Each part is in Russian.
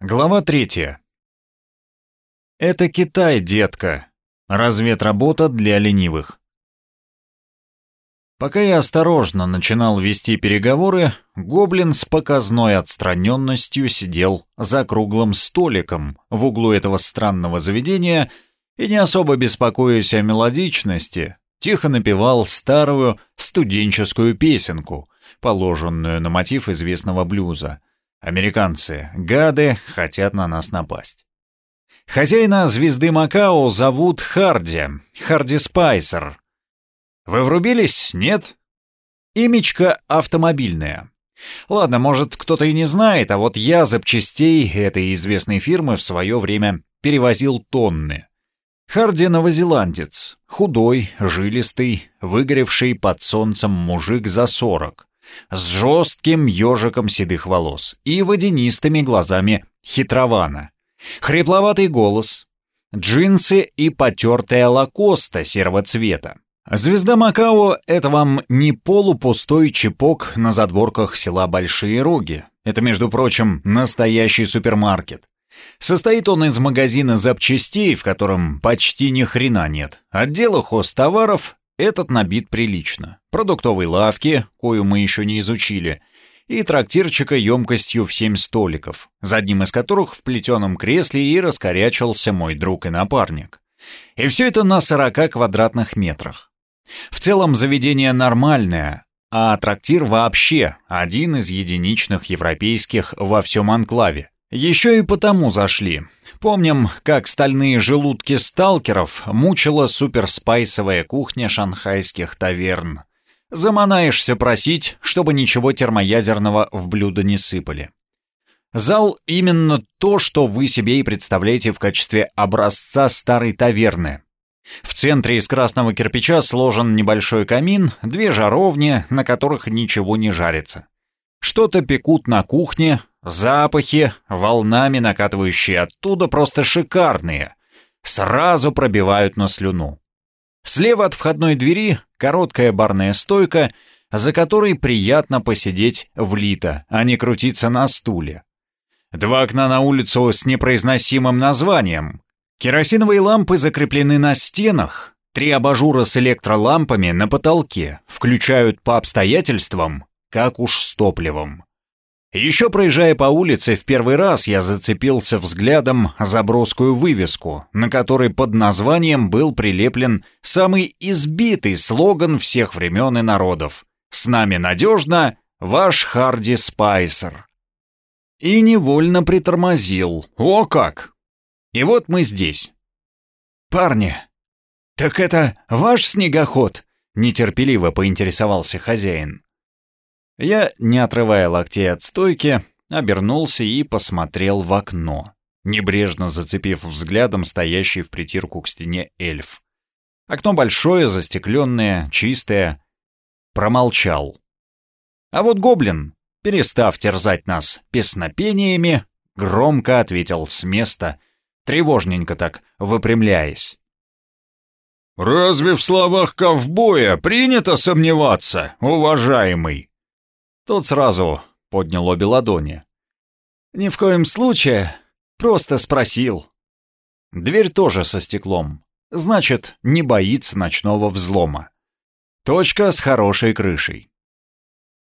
Глава третья. Это Китай, детка. Разведработа для ленивых. Пока я осторожно начинал вести переговоры, гоблин с показной отстраненностью сидел за круглым столиком в углу этого странного заведения и, не особо беспокоясь о мелодичности, тихо напевал старую студенческую песенку, положенную на мотив известного блюза — Американцы, гады, хотят на нас напасть. Хозяина звезды Макао зовут Харди, Харди Спайсер. Вы врубились? Нет? Имечко автомобильное. Ладно, может, кто-то и не знает, а вот я запчастей этой известной фирмы в свое время перевозил тонны. Харди новозеландец, худой, жилистый, выгоревший под солнцем мужик за сорок с жестким ежиком седых волос и водянистыми глазами хитрована. Хрипловатый голос, джинсы и потертая лакоста серого цвета. Звезда Макао — это вам не полупустой чепок на задворках села Большие Роги. Это, между прочим, настоящий супермаркет. Состоит он из магазина запчастей, в котором почти ни хрена нет, отдела хозтоваров этот набит прилично. Продуктовой лавки, кою мы еще не изучили, и трактирчика емкостью в семь столиков, за одним из которых в плетеном кресле и раскорячился мой друг и напарник. И все это на 40 квадратных метрах. В целом заведение нормальное, а трактир вообще один из единичных европейских во всем анклаве. Еще и потому зашли. Помним, как стальные желудки сталкеров мучила суперспайсовая кухня шанхайских таверн. Заманаешься просить, чтобы ничего термоядерного в блюдо не сыпали. Зал именно то, что вы себе и представляете в качестве образца старой таверны. В центре из красного кирпича сложен небольшой камин, две жаровни, на которых ничего не жарится. Что-то пекут на кухне, запахи, волнами накатывающие оттуда, просто шикарные. Сразу пробивают на слюну. Слева от входной двери короткая барная стойка, за которой приятно посидеть влито, а не крутиться на стуле. Два окна на улицу с непроизносимым названием. Керосиновые лампы закреплены на стенах, три абажура с электролампами на потолке, включают по обстоятельствам как уж с топливом. Еще проезжая по улице в первый раз, я зацепился взглядом за броскую вывеску, на которой под названием был прилеплен самый избитый слоган всех времен и народов «С нами надежно, ваш Харди Спайсер». И невольно притормозил. О как! И вот мы здесь. «Парни, так это ваш снегоход?» — нетерпеливо поинтересовался хозяин. Я, не отрывая локтей от стойки, обернулся и посмотрел в окно, небрежно зацепив взглядом стоящий в притирку к стене эльф. Окно большое, застекленное, чистое. Промолчал. А вот гоблин, перестав терзать нас песнопениями, громко ответил с места, тревожненько так, выпрямляясь. «Разве в словах ковбоя принято сомневаться, уважаемый?» Тот сразу поднял обе ладони. «Ни в коем случае. Просто спросил». Дверь тоже со стеклом. Значит, не боится ночного взлома. Точка с хорошей крышей.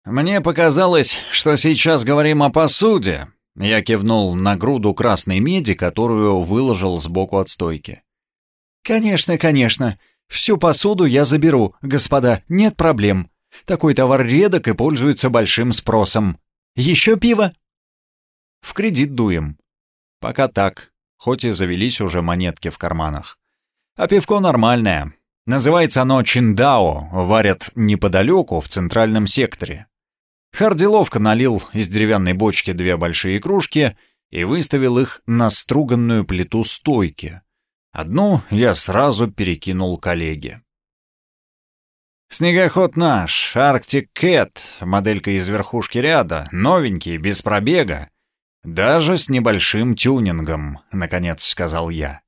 «Мне показалось, что сейчас говорим о посуде», я кивнул на груду красной меди, которую выложил сбоку от стойки. «Конечно, конечно. Всю посуду я заберу, господа, нет проблем. Такой товар редок и пользуется большим спросом. Еще пиво?» «В кредит дуем. Пока так, хоть и завелись уже монетки в карманах. А пивко нормальное. Называется оно чиндао, варят неподалеку, в центральном секторе. Харди ловко налил из деревянной бочки две большие кружки и выставил их на струганную плиту стойки. Одну я сразу перекинул коллеге. Снегоход наш, Арктик Кэт, моделька из верхушки ряда, новенький, без пробега. Даже с небольшим тюнингом, наконец сказал я.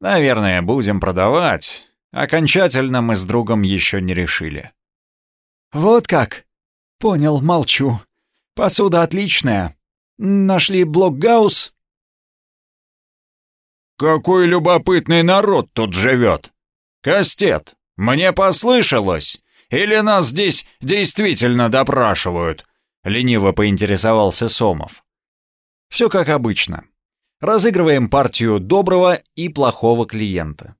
Наверное, будем продавать. Окончательно мы с другом еще не решили. Вот как? Понял, молчу. Посуда отличная. Нашли блокгаус? Какой любопытный народ тут живет! Кастет, мне послышалось! Или нас здесь действительно допрашивают?» Лениво поинтересовался Сомов. «Все как обычно. Разыгрываем партию доброго и плохого клиента.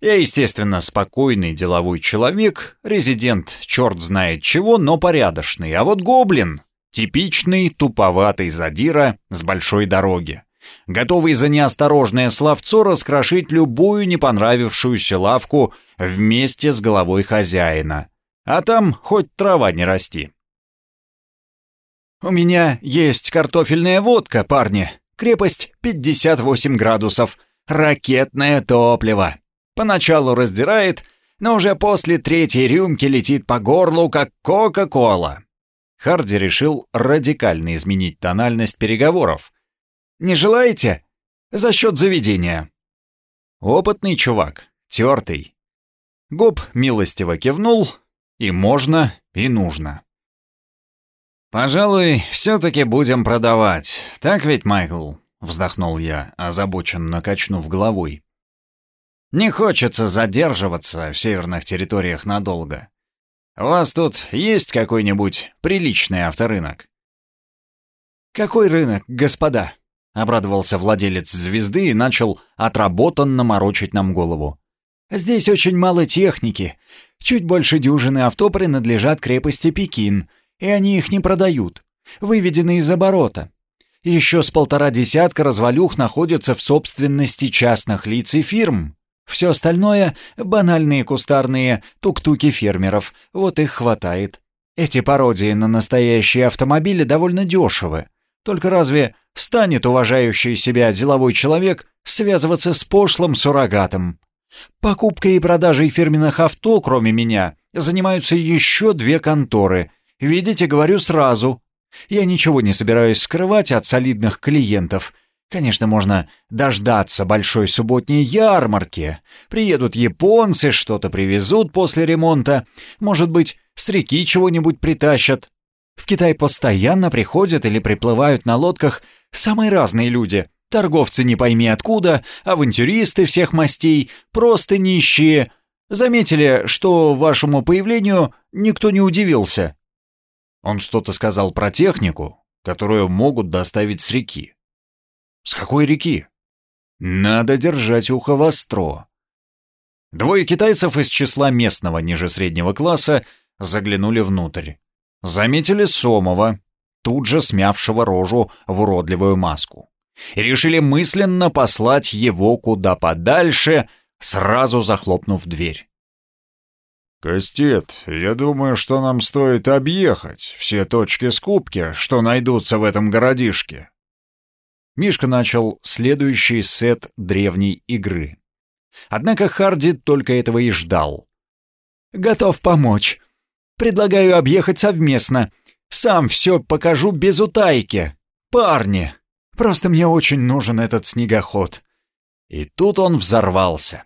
Я, естественно, спокойный деловой человек, резидент черт знает чего, но порядочный. А вот гоблин — типичный туповатый задира с большой дороги, готовый за неосторожное словцо раскрошить любую не понравившуюся лавку вместе с головой хозяина. А там хоть трава не расти. «У меня есть картофельная водка, парни. Крепость 58 градусов. Ракетное топливо. Поначалу раздирает, но уже после третьей рюмки летит по горлу, как Кока-Кола. Харди решил радикально изменить тональность переговоров. «Не желаете? За счет заведения». Опытный чувак, тертый. Гоб милостиво кивнул, и можно, и нужно. «Пожалуй, все-таки будем продавать, так ведь, Майкл?» — вздохнул я, озабоченно качнув головой. Не хочется задерживаться в северных территориях надолго. У вас тут есть какой-нибудь приличный авторынок?» «Какой рынок, господа?» — обрадовался владелец «Звезды» и начал отработанно морочить нам голову. «Здесь очень мало техники. Чуть больше дюжины авто принадлежат крепости Пекин, и они их не продают. Выведены из оборота. Еще с полтора десятка развалюх находятся в собственности частных лиц и фирм. Все остальное — банальные кустарные тук-туки фермеров, вот их хватает. Эти пародии на настоящие автомобили довольно дешевы. Только разве станет уважающий себя деловой человек связываться с пошлым суррогатом? Покупкой и продажей фирменных авто, кроме меня, занимаются еще две конторы. Видите, говорю сразу. Я ничего не собираюсь скрывать от солидных клиентов, Конечно, можно дождаться большой субботней ярмарки. Приедут японцы, что-то привезут после ремонта. Может быть, с реки чего-нибудь притащат. В Китай постоянно приходят или приплывают на лодках самые разные люди. Торговцы не пойми откуда, авантюристы всех мастей, просто нищие. Заметили, что вашему появлению никто не удивился. Он что-то сказал про технику, которую могут доставить с реки. С какой реки? Надо держать ухо востро. Двое китайцев из числа местного ниже среднего класса заглянули внутрь. Заметили Сомова, тут же смявшего рожу в уродливую маску. И решили мысленно послать его куда подальше, сразу захлопнув дверь. «Кастет, я думаю, что нам стоит объехать все точки скупки, что найдутся в этом городишке. Мишка начал следующий сет древней игры. Однако Харди только этого и ждал. «Готов помочь. Предлагаю объехать совместно. Сам все покажу без утайки. Парни, просто мне очень нужен этот снегоход». И тут он взорвался.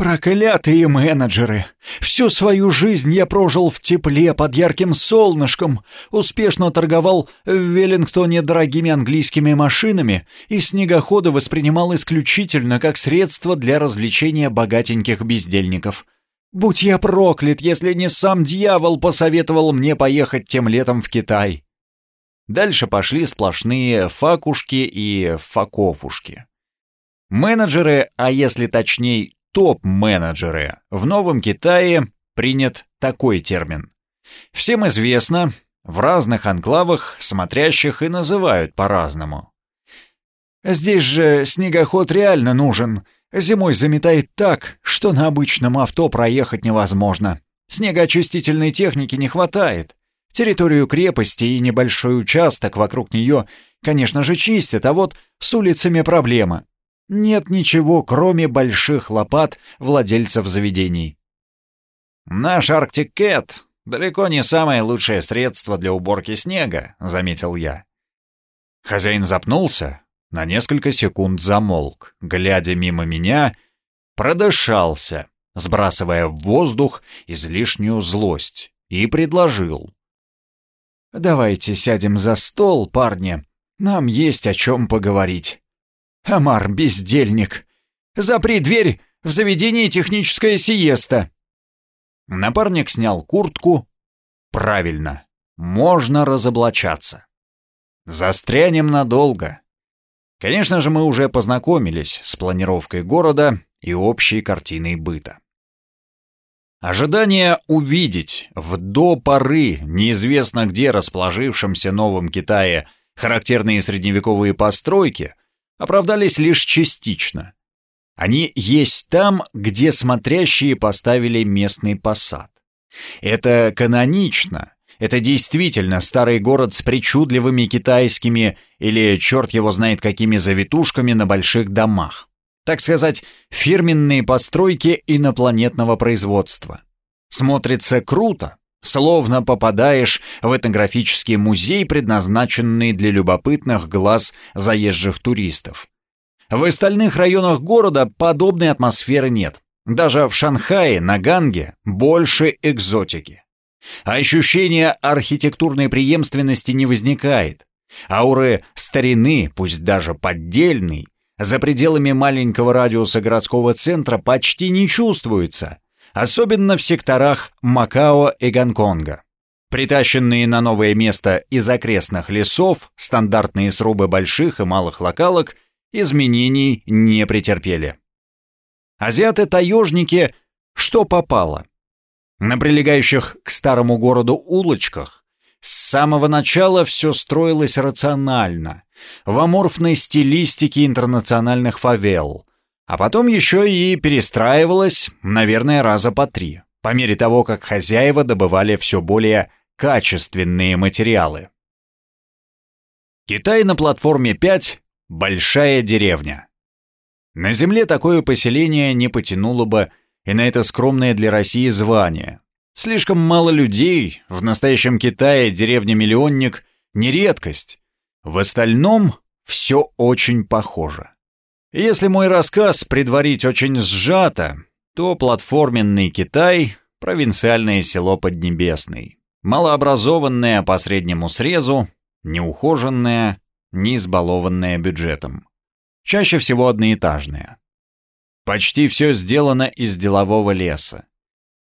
Проклятые менеджеры! Всю свою жизнь я прожил в тепле под ярким солнышком, успешно торговал в Веллингтоне дорогими английскими машинами и снегоходы воспринимал исключительно как средство для развлечения богатеньких бездельников. Будь я проклят, если не сам дьявол посоветовал мне поехать тем летом в Китай. Дальше пошли сплошные факушки и факофушки. Менеджеры, а если точнее топ-менеджеры. В Новом Китае принят такой термин. Всем известно, в разных анклавах смотрящих и называют по-разному. Здесь же снегоход реально нужен. Зимой заметает так, что на обычном авто проехать невозможно. Снегоочистительной техники не хватает. Территорию крепости и небольшой участок вокруг нее, конечно же, чистят, а вот с улицами проблема нет ничего, кроме больших лопат владельцев заведений. «Наш Арктик Кэт далеко не самое лучшее средство для уборки снега», — заметил я. Хозяин запнулся, на несколько секунд замолк, глядя мимо меня, продышался, сбрасывая в воздух излишнюю злость, и предложил. «Давайте сядем за стол, парни, нам есть о чем поговорить». Амар, бездельник, Запри дверь, в заведении техническая сиеста!» Напарник снял куртку. «Правильно, можно разоблачаться. Застрянем надолго. Конечно же, мы уже познакомились с планировкой города и общей картиной быта. Ожидание увидеть в до поры неизвестно где расположившемся Новом Китае характерные средневековые постройки оправдались лишь частично. Они есть там, где смотрящие поставили местный посад. Это канонично, это действительно старый город с причудливыми китайскими или черт его знает какими завитушками на больших домах. Так сказать, фирменные постройки инопланетного производства. Смотрится круто, словно попадаешь в этнографический музей, предназначенный для любопытных глаз заезжих туристов. В остальных районах города подобной атмосферы нет. Даже в Шанхае, на Ганге больше экзотики. Ощущения архитектурной преемственности не возникает. Ауры старины, пусть даже поддельной, за пределами маленького радиуса городского центра почти не чувствуется, особенно в секторах Макао и Гонконга. Притащенные на новое место из окрестных лесов стандартные срубы больших и малых локалок изменений не претерпели. Азиаты-таежники что попало. На прилегающих к старому городу улочках с самого начала все строилось рационально, в аморфной стилистике интернациональных фавел, а потом еще и перестраивалось, наверное, раза по три, по мере того, как хозяева добывали все более качественные материалы. Китай на платформе 5 — большая деревня. На земле такое поселение не потянуло бы и на это скромное для России звание. Слишком мало людей, в настоящем Китае деревня-миллионник — не редкость. В остальном все очень похоже. Если мой рассказ предварить очень сжато, то платформенный Китай — провинциальное село Поднебесный, малообразованное по среднему срезу, неухоженное, не избалованное бюджетом. Чаще всего одноэтажное. Почти все сделано из делового леса.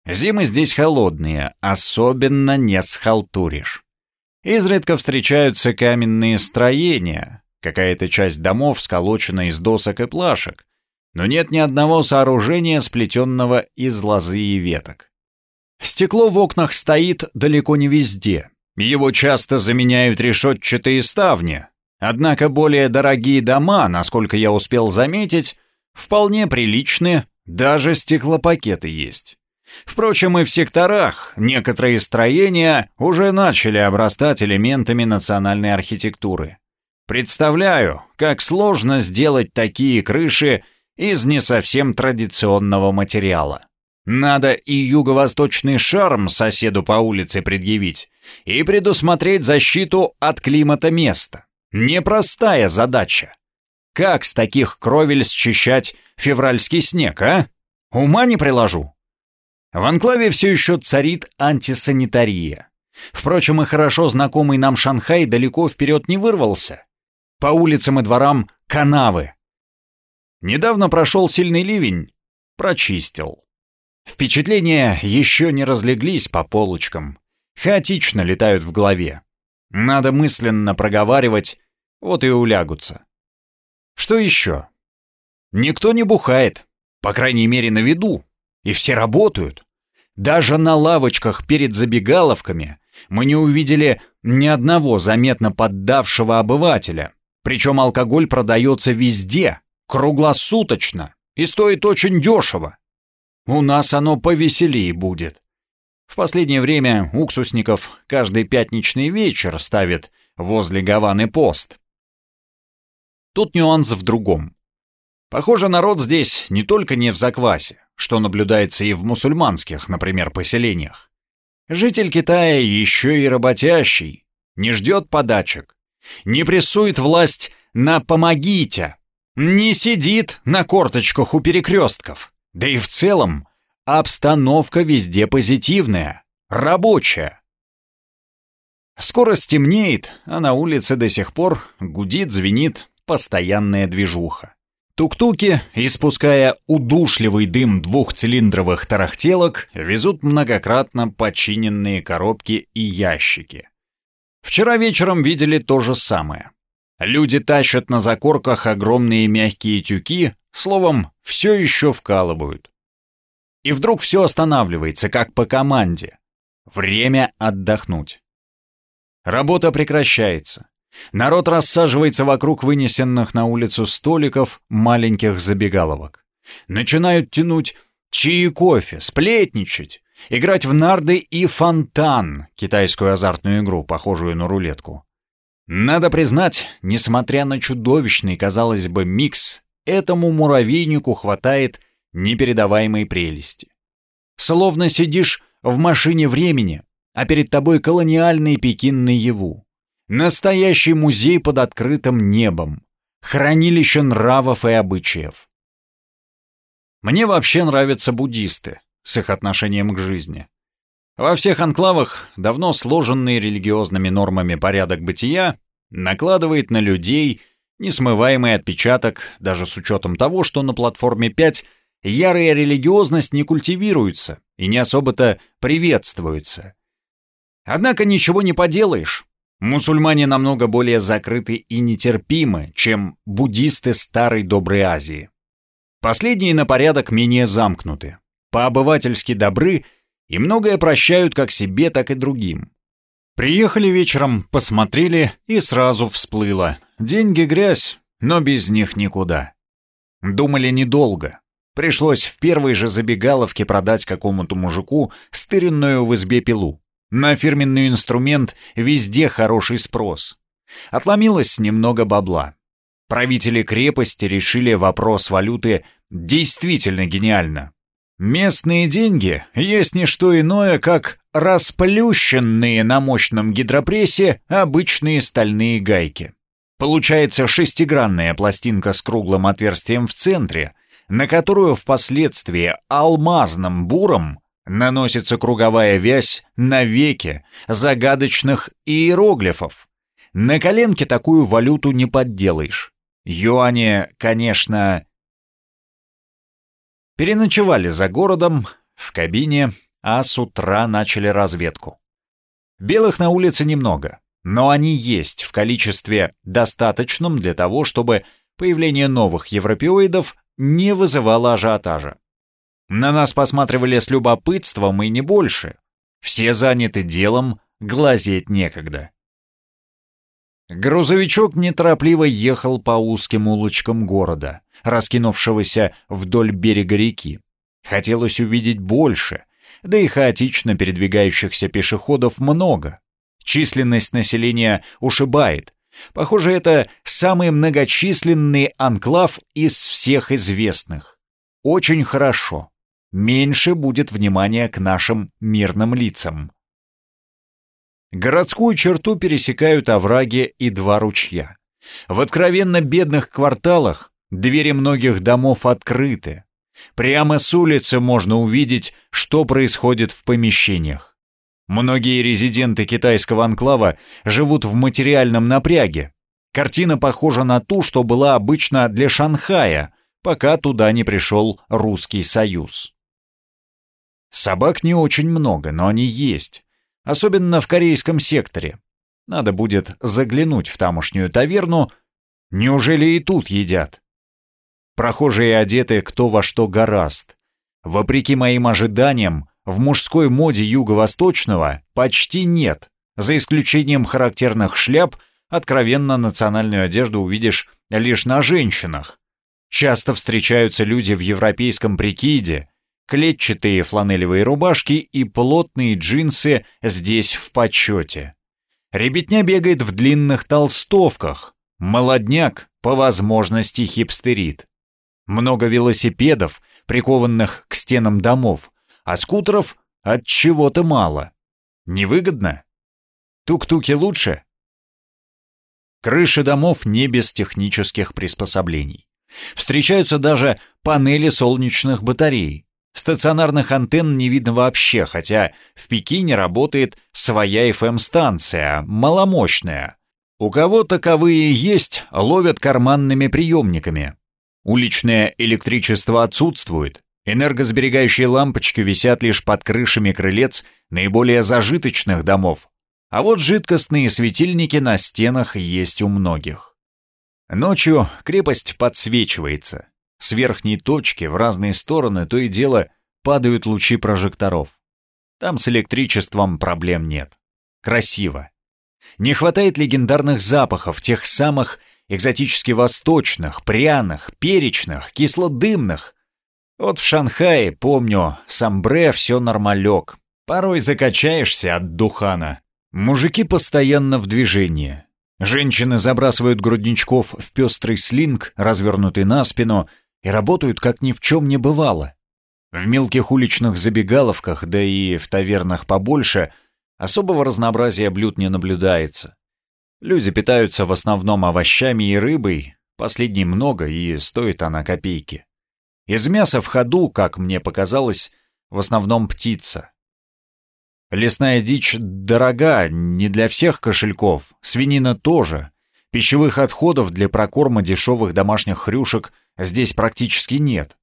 Зимы здесь холодные, особенно не схалтуришь. Изредка встречаются каменные строения, какая-то часть домов сколочена из досок и плашек, но нет ни одного сооружения, сплетенного из лозы и веток. Стекло в окнах стоит далеко не везде. Его часто заменяют решетчатые ставни. Однако более дорогие дома, насколько я успел заметить, Вполне приличные, даже стеклопакеты есть. Впрочем, и в секторах некоторые строения уже начали обрастать элементами национальной архитектуры. Представляю, как сложно сделать такие крыши из не совсем традиционного материала. Надо и юго-восточный шарм соседу по улице предъявить, и предусмотреть защиту от климата места. Непростая задача. Как с таких кровель счищать февральский снег, а? Ума не приложу. В анклаве все еще царит антисанитария. Впрочем, и хорошо знакомый нам Шанхай далеко вперед не вырвался. По улицам и дворам канавы. Недавно прошел сильный ливень. Прочистил. Впечатления еще не разлеглись по полочкам. Хаотично летают в голове. Надо мысленно проговаривать, вот и улягутся. Что еще? Никто не бухает, по крайней мере на виду, и все работают. Даже на лавочках перед забегаловками мы не увидели ни одного заметно поддавшего обывателя. Причем алкоголь продается везде, круглосуточно, и стоит очень дешево. У нас оно повеселее будет. В последнее время уксусников каждый пятничный вечер ставит возле Гаваны пост. Тут нюанс в другом. Похоже, народ здесь не только не в заквасе, что наблюдается и в мусульманских, например, поселениях. Житель Китая еще и работящий, не ждет подачек, не прессует власть на «помогите», не сидит на корточках у перекрестков. Да и в целом обстановка везде позитивная, рабочая. Скоро стемнеет, а на улице до сих пор гудит, звенит, постоянная движуха. Тук-туки, испуская удушливый дым двухцилиндровых тарахтелок, везут многократно починенные коробки и ящики. Вчера вечером видели то же самое. Люди тащат на закорках огромные мягкие тюки, словом, все еще вкалывают. И вдруг все останавливается, как по команде. Время отдохнуть. Работа прекращается. Народ рассаживается вокруг вынесенных на улицу столиков маленьких забегаловок. Начинают тянуть чаи и кофе, сплетничать, играть в нарды и фонтан, китайскую азартную игру, похожую на рулетку. Надо признать, несмотря на чудовищный, казалось бы, микс, этому муравейнику хватает непередаваемой прелести. Словно сидишь в машине времени, а перед тобой колониальный Пекин наяву. Настоящий музей под открытым небом. Хранилище нравов и обычаев. Мне вообще нравятся буддисты с их отношением к жизни. Во всех анклавах давно сложенный религиозными нормами порядок бытия накладывает на людей несмываемый отпечаток, даже с учетом того, что на платформе 5 ярая религиозность не культивируется и не особо-то приветствуется. Однако ничего не поделаешь. Мусульмане намного более закрыты и нетерпимы, чем буддисты старой доброй Азии. Последние на порядок менее замкнуты, по-обывательски добры и многое прощают как себе, так и другим. Приехали вечером, посмотрели и сразу всплыло. Деньги грязь, но без них никуда. Думали недолго. Пришлось в первой же забегаловке продать какому-то мужику стыренную в избе пилу. На фирменный инструмент везде хороший спрос. Отломилось немного бабла. Правители крепости решили вопрос валюты действительно гениально. Местные деньги есть не что иное, как расплющенные на мощном гидропрессе обычные стальные гайки. Получается шестигранная пластинка с круглым отверстием в центре, на которую впоследствии алмазным буром наносится круговая вязь на веке загадочных иероглифов. На коленке такую валюту не подделаешь. Юани, конечно, Переночевали за городом, в кабине, а с утра начали разведку. Белых на улице немного, но они есть в количестве достаточном для того, чтобы появление новых европеоидов не вызывало ажиотажа. На нас посматривали с любопытством и не больше. Все заняты делом, глазеть некогда. Грузовичок неторопливо ехал по узким улочкам города, раскинувшегося вдоль берега реки. Хотелось увидеть больше, да и хаотично передвигающихся пешеходов много. Численность населения ушибает. Похоже, это самый многочисленный анклав из всех известных. Очень хорошо. Меньше будет внимания к нашим мирным лицам. Городскую черту пересекают овраги и два ручья. В откровенно бедных кварталах двери многих домов открыты. Прямо с улицы можно увидеть, что происходит в помещениях. Многие резиденты китайского анклава живут в материальном напряге. Картина похожа на ту, что была обычно для Шанхая, пока туда не пришел Русский Союз. Собак не очень много, но они есть особенно в корейском секторе. Надо будет заглянуть в тамошнюю таверну. Неужели и тут едят? Прохожие одеты кто во что гораст. Вопреки моим ожиданиям, в мужской моде юго-восточного почти нет, за исключением характерных шляп, откровенно национальную одежду увидишь лишь на женщинах. Часто встречаются люди в европейском прикиде, Клетчатые фланелевые рубашки и плотные джинсы здесь в почете. Ребятня бегает в длинных толстовках. Молодняк, по возможности, хипстерит. Много велосипедов, прикованных к стенам домов, а скутеров от чего-то мало. Невыгодно? Тук-туки лучше? Крыши домов не без технических приспособлений. Встречаются даже панели солнечных батарей. Стационарных антенн не видно вообще, хотя в Пекине работает своя FM-станция, маломощная. У кого таковые есть, ловят карманными приемниками. Уличное электричество отсутствует. Энергосберегающие лампочки висят лишь под крышами крылец наиболее зажиточных домов. А вот жидкостные светильники на стенах есть у многих. Ночью крепость подсвечивается. С верхней точки в разные стороны то и дело падают лучи прожекторов. Там с электричеством проблем нет. Красиво. Не хватает легендарных запахов, тех самых экзотически восточных, пряных, перечных, кислодымных. Вот в Шанхае, помню, самбре все нормалек. Порой закачаешься от духана. Мужики постоянно в движении. Женщины забрасывают грудничков в пестрый слинг, развернутый на спину, и работают, как ни в чем не бывало. В мелких уличных забегаловках, да и в тавернах побольше, особого разнообразия блюд не наблюдается. Люди питаются в основном овощами и рыбой, последней много и стоит она копейки. Из мяса в ходу, как мне показалось, в основном птица. Лесная дичь дорога, не для всех кошельков, свинина тоже. Пищевых отходов для прокорма дешевых домашних хрюшек здесь практически нет.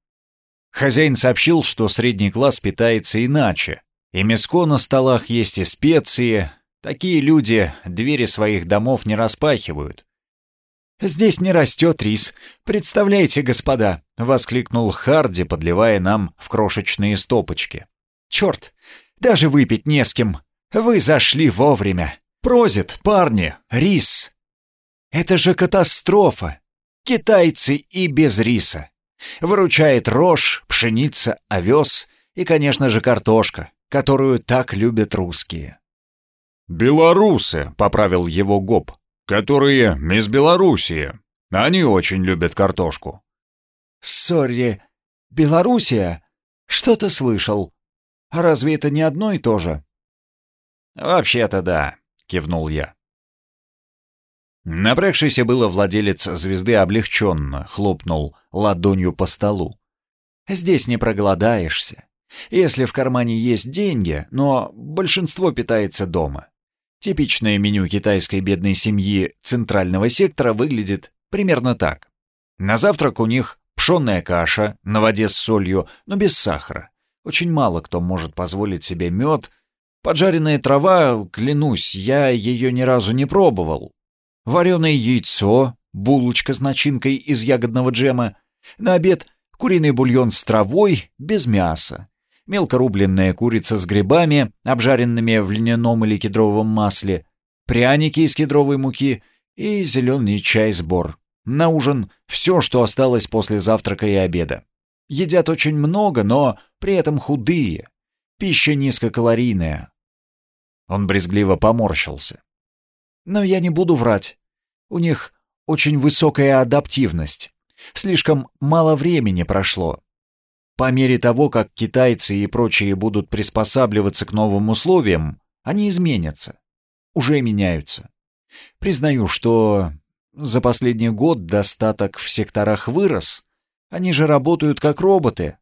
Хозяин сообщил, что средний класс питается иначе. И мяско на столах есть и специи, Такие люди двери своих домов не распахивают. «Здесь не растет рис. Представляете, господа!» — воскликнул Харди, подливая нам в крошечные стопочки. «Черт! Даже выпить не с кем! Вы зашли вовремя! Прозит, парни! Рис! Это же катастрофа! Китайцы и без риса! Выручает рожь, пшеница, овес и, конечно же, картошка, которую так любят русские. «Белорусы», — поправил его Гоп, — «которые из Белоруссии. Они очень любят картошку». «Сорри, Белоруссия? Что-то слышал. А разве это не одно и то же?» «Вообще-то да», — кивнул я. Напрягшийся было владелец звезды облегченно хлопнул ладонью по столу. «Здесь не проголодаешься. Если в кармане есть деньги, но большинство питается дома. Типичное меню китайской бедной семьи центрального сектора выглядит примерно так. На завтрак у них пшенная каша на воде с солью, но без сахара. Очень мало кто может позволить себе мед. Поджаренная трава, клянусь, я ее ни разу не пробовал. Вареное яйцо, булочка с начинкой из ягодного джема. На обед куриный бульон с травой, без мяса мелкорубленная курица с грибами, обжаренными в льняном или кедровом масле, пряники из кедровой муки и зеленый чай-сбор. На ужин все, что осталось после завтрака и обеда. Едят очень много, но при этом худые. Пища низкокалорийная. Он брезгливо поморщился. Но я не буду врать. У них очень высокая адаптивность. Слишком мало времени прошло. По мере того, как китайцы и прочие будут приспосабливаться к новым условиям, они изменятся. Уже меняются. Признаю, что за последний год достаток в секторах вырос. Они же работают как роботы.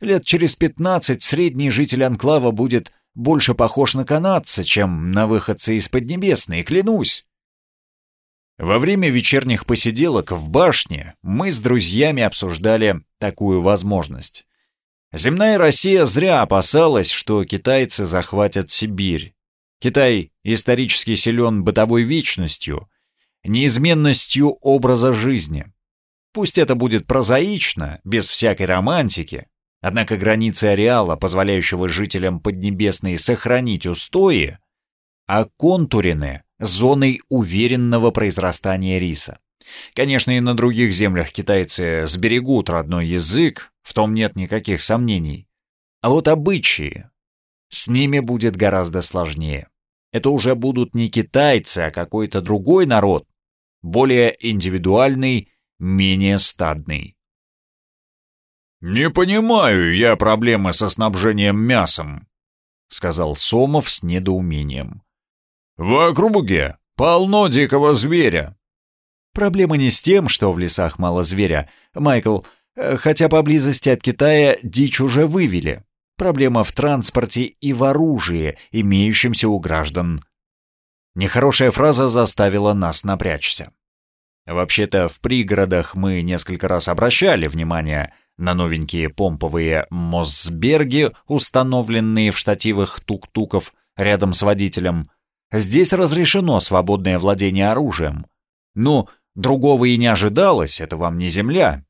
Лет через пятнадцать средний житель анклава будет больше похож на канадца, чем на выходца из Поднебесной, клянусь. Во время вечерних посиделок в башне мы с друзьями обсуждали такую возможность. Земная Россия зря опасалась, что китайцы захватят Сибирь. Китай исторически силен бытовой вечностью, неизменностью образа жизни. Пусть это будет прозаично, без всякой романтики, однако границы ареала, позволяющего жителям Поднебесной сохранить устои, оконтурены зоной уверенного произрастания риса. Конечно, и на других землях китайцы сберегут родной язык, в том нет никаких сомнений. А вот обычаи, с ними будет гораздо сложнее. Это уже будут не китайцы, а какой-то другой народ, более индивидуальный, менее стадный. «Не понимаю я проблемы со снабжением мясом», — сказал Сомов с недоумением. В округе полно дикого зверя. Проблема не с тем, что в лесах мало зверя, Майкл, э, хотя поблизости от Китая дичь уже вывели. Проблема в транспорте и в оружии, имеющемся у граждан. Нехорошая фраза заставила нас напрячься. Вообще-то в пригородах мы несколько раз обращали внимание на новенькие помповые Мосберги, установленные в штативах тук-туков рядом с водителем. Здесь разрешено свободное владение оружием. Ну, другого и не ожидалось, это вам не земля.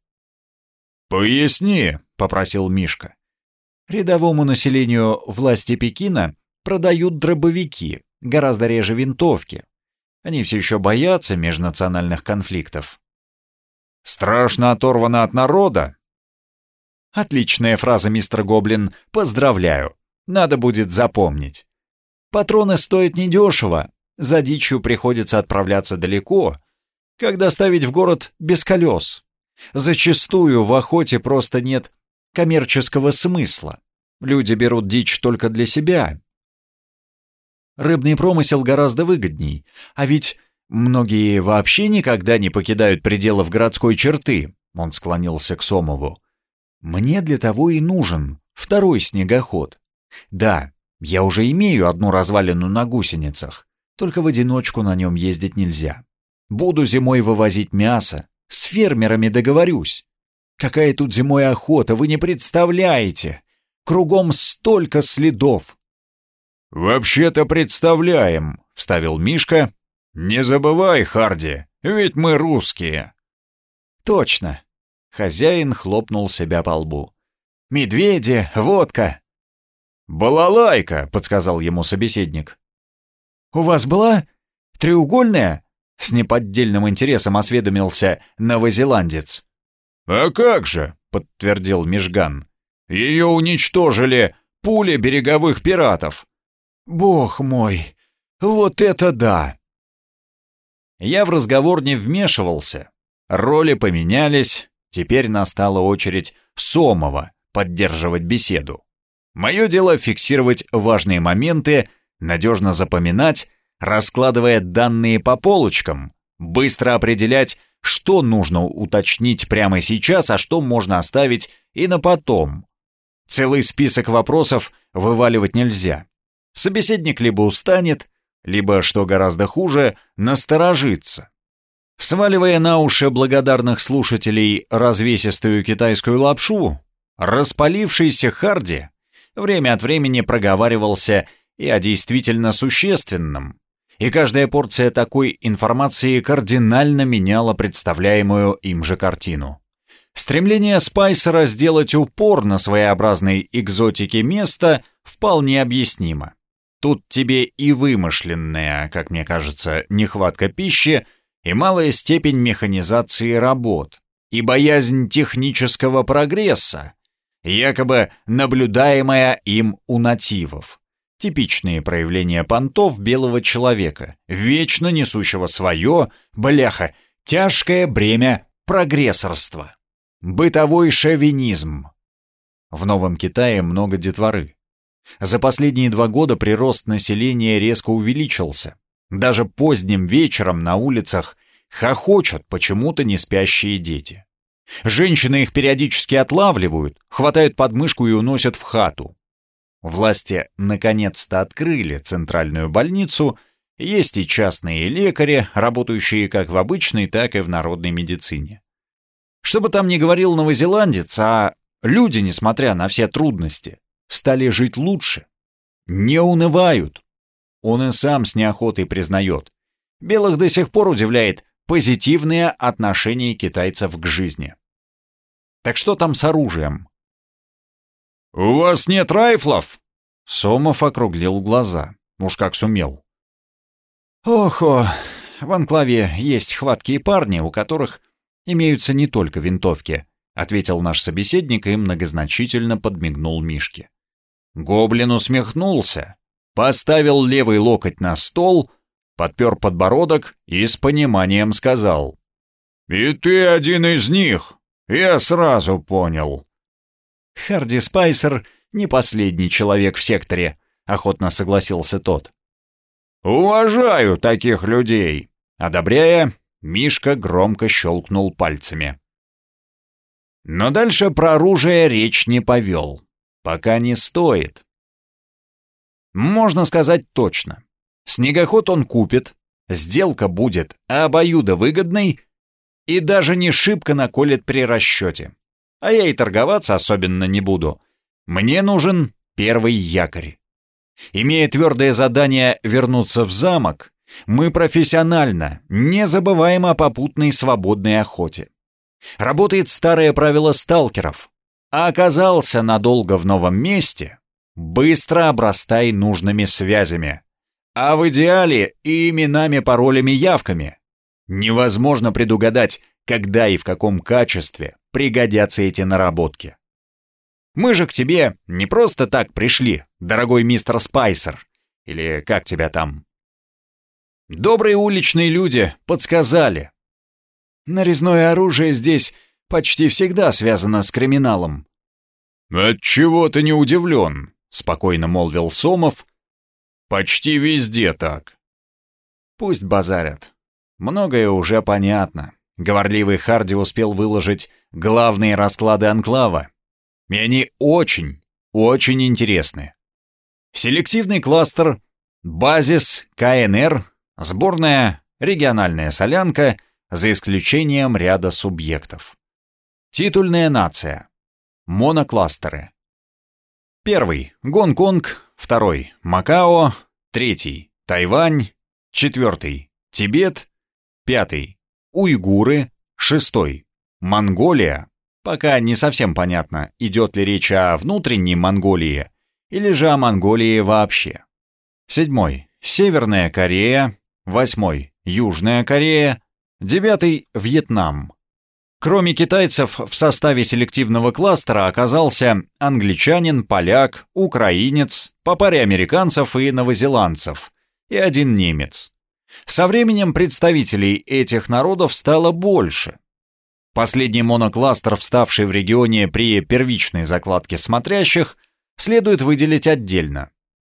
«Поясни», — попросил Мишка. Рядовому населению власти Пекина продают дробовики, гораздо реже винтовки. Они все еще боятся межнациональных конфликтов. «Страшно оторвано от народа?» Отличная фраза, мистер Гоблин. Поздравляю. Надо будет запомнить. Патроны стоят недешево. За дичью приходится отправляться далеко. Как доставить в город без колес? Зачастую в охоте просто нет коммерческого смысла. Люди берут дичь только для себя. Рыбный промысел гораздо выгодней, а ведь многие вообще никогда не покидают пределов городской черты. Он склонился к Сомову. Мне для того и нужен второй снегоход. Да, я уже имею одну развалину на гусеницах, только в одиночку на нем ездить нельзя. Буду зимой вывозить мясо, с фермерами договорюсь. Какая тут зимой охота, вы не представляете. Кругом столько следов. «Вообще-то представляем», — вставил Мишка. «Не забывай, Харди, ведь мы русские». «Точно». Хозяин хлопнул себя по лбу. «Медведи, водка». «Балалайка», — подсказал ему собеседник. «У вас была треугольная?» С неподдельным интересом осведомился новозеландец. «А как же?» — подтвердил Межган. «Ее уничтожили пули береговых пиратов». «Бог мой, вот это да!» Я в разговор не вмешивался. Роли поменялись, теперь настала очередь Сомова поддерживать беседу. Мое дело фиксировать важные моменты, надежно запоминать, раскладывая данные по полочкам, быстро определять, что нужно уточнить прямо сейчас, а что можно оставить и на потом. Целый список вопросов вываливать нельзя. Собеседник либо устанет, либо, что гораздо хуже, насторожится. Сваливая на уши благодарных слушателей развесистую китайскую лапшу, распалившийся Харди время от времени проговаривался и о действительно существенном, и каждая порция такой информации кардинально меняла представляемую им же картину. Стремление Спайсера сделать упор на своеобразной экзотике места вполне объяснимо. Тут тебе и вымышленная, как мне кажется, нехватка пищи, и малая степень механизации работ, и боязнь технического прогресса, якобы наблюдаемая им у нативов. Типичные проявления понтов белого человека, вечно несущего свое, бляха, тяжкое бремя прогрессорства. Бытовой шовинизм. В Новом Китае много детворы. За последние два года прирост населения резко увеличился. Даже поздним вечером на улицах хохочут почему-то не спящие дети. Женщины их периодически отлавливают, хватают подмышку и уносят в хату. Власти наконец-то открыли центральную больницу, есть и частные лекари, работающие как в обычной, так и в народной медицине. Что бы там ни говорил новозеландец, а люди, несмотря на все трудности, стали жить лучше. Не унывают. Он и сам с неохотой признает. Белых до сих пор удивляет позитивное отношение китайцев к жизни. Так что там с оружием? «У вас нет райфлов?» Сомов округлил глаза. Уж как сумел. «Охо, в анклаве есть хваткие парни, у которых имеются не только винтовки», ответил наш собеседник и многозначительно подмигнул Мишке. Гоблин усмехнулся, поставил левый локоть на стол, подпер подбородок и с пониманием сказал. «И ты один из них, я сразу понял». Харди Спайсер не последний человек в секторе», — охотно согласился тот. «Уважаю таких людей!» Одобряя, Мишка громко щелкнул пальцами. Но дальше про оружие речь не повел. Пока не стоит. Можно сказать точно. Снегоход он купит, сделка будет обоюдовыгодной, и даже не шибко наколет при расчете. А я и торговаться особенно не буду. Мне нужен первый якорь. Имея твердое задание вернуться в замок, мы профессионально не забываем о попутной свободной охоте. Работает старое правило сталкеров. А оказался надолго в новом месте, быстро обрастай нужными связями. А в идеале и именами, паролями, явками. Невозможно предугадать, когда и в каком качестве пригодятся эти наработки. Мы же к тебе не просто так пришли, дорогой мистер Спайсер. Или как тебя там? Добрые уличные люди подсказали. Нарезное оружие здесь почти всегда связано с криминалом. «Отчего ты не удивлен?» — спокойно молвил Сомов. «Почти везде так». «Пусть базарят. Многое уже понятно. Говорливый Харди успел выложить главные расклады Анклава, и они очень, очень интересны. Селективный кластер, базис, КНР, сборная, региональная солянка, за исключением ряда субъектов. Титульная нация. Монокластеры. Первый — Гонконг, второй — Макао, третий — Тайвань, четвертый — Тибет, пятый — Уйгуры, шестой — Монголия, Пока не совсем понятно, идет ли речь о внутренней Монголии или же о Монголии вообще. Седьмой — Северная Корея. Восьмой — Южная Корея. Девятый — Вьетнам. Кроме китайцев, в составе селективного кластера оказался англичанин, поляк, украинец, по паре американцев и новозеландцев, и один немец. Со временем представителей этих народов стало больше, Последний монокластер, вставший в регионе при первичной закладке смотрящих, следует выделить отдельно.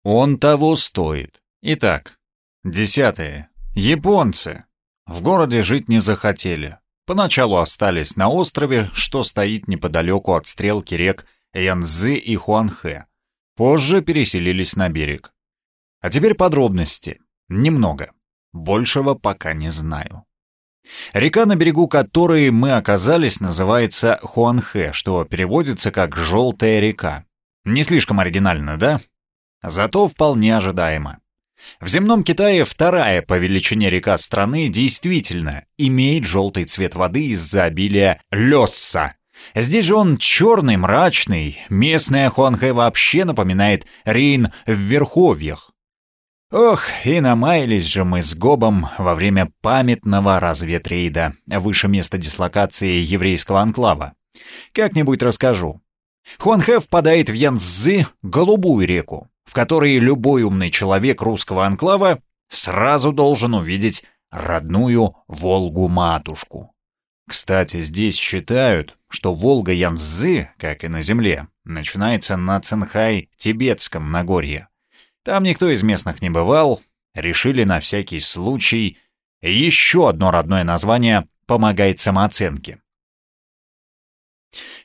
Он того стоит. Итак, десятое. Японцы. В городе жить не захотели. Поначалу остались на острове, что стоит неподалеку от стрелки рек Янзы и Хуанхэ. Позже переселились на берег. А теперь подробности. Немного. Большего пока не знаю. Река, на берегу которой мы оказались, называется Хуанхэ, что переводится как «желтая река». Не слишком оригинально, да? Зато вполне ожидаемо. В земном Китае вторая по величине река страны действительно имеет желтый цвет воды из-за обилия лёсса. Здесь же он черный, мрачный, местная Хуанхэ вообще напоминает Рейн в Верховьях. Ох, и намаялись же мы с Гобом во время памятного разведрейда выше места дислокации еврейского анклава. Как-нибудь расскажу. Хуанхэ впадает в Янцзы, голубую реку, в которой любой умный человек русского анклава сразу должен увидеть родную Волгу-матушку. Кстати, здесь считают, что Волга Янцзы, как и на Земле, начинается на Цинхай-Тибетском Нагорье, там никто из местных не бывал, решили на всякий случай. Еще одно родное название помогает самооценке.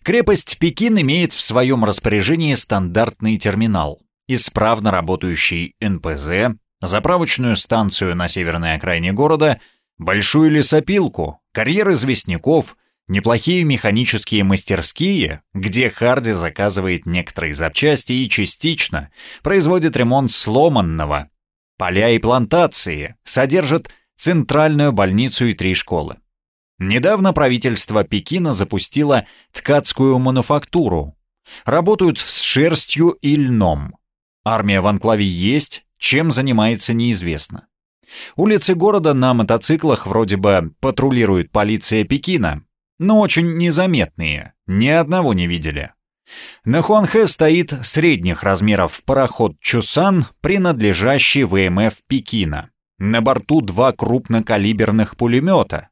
Крепость Пекин имеет в своем распоряжении стандартный терминал, исправно работающий НПЗ, заправочную станцию на северной окраине города, большую лесопилку, карьер известняков, Неплохие механические мастерские, где Харди заказывает некоторые запчасти и частично производит ремонт сломанного. Поля и плантации содержат центральную больницу и три школы. Недавно правительство Пекина запустило ткацкую мануфактуру. Работают с шерстью и льном. Армия в анклаве есть, чем занимается неизвестно. Улицы города на мотоциклах вроде бы патрулирует полиция Пекина, но очень незаметные, ни одного не видели. На Хуанхэ стоит средних размеров пароход «Чусан», принадлежащий ВМФ Пекина. На борту два крупнокалиберных пулемета.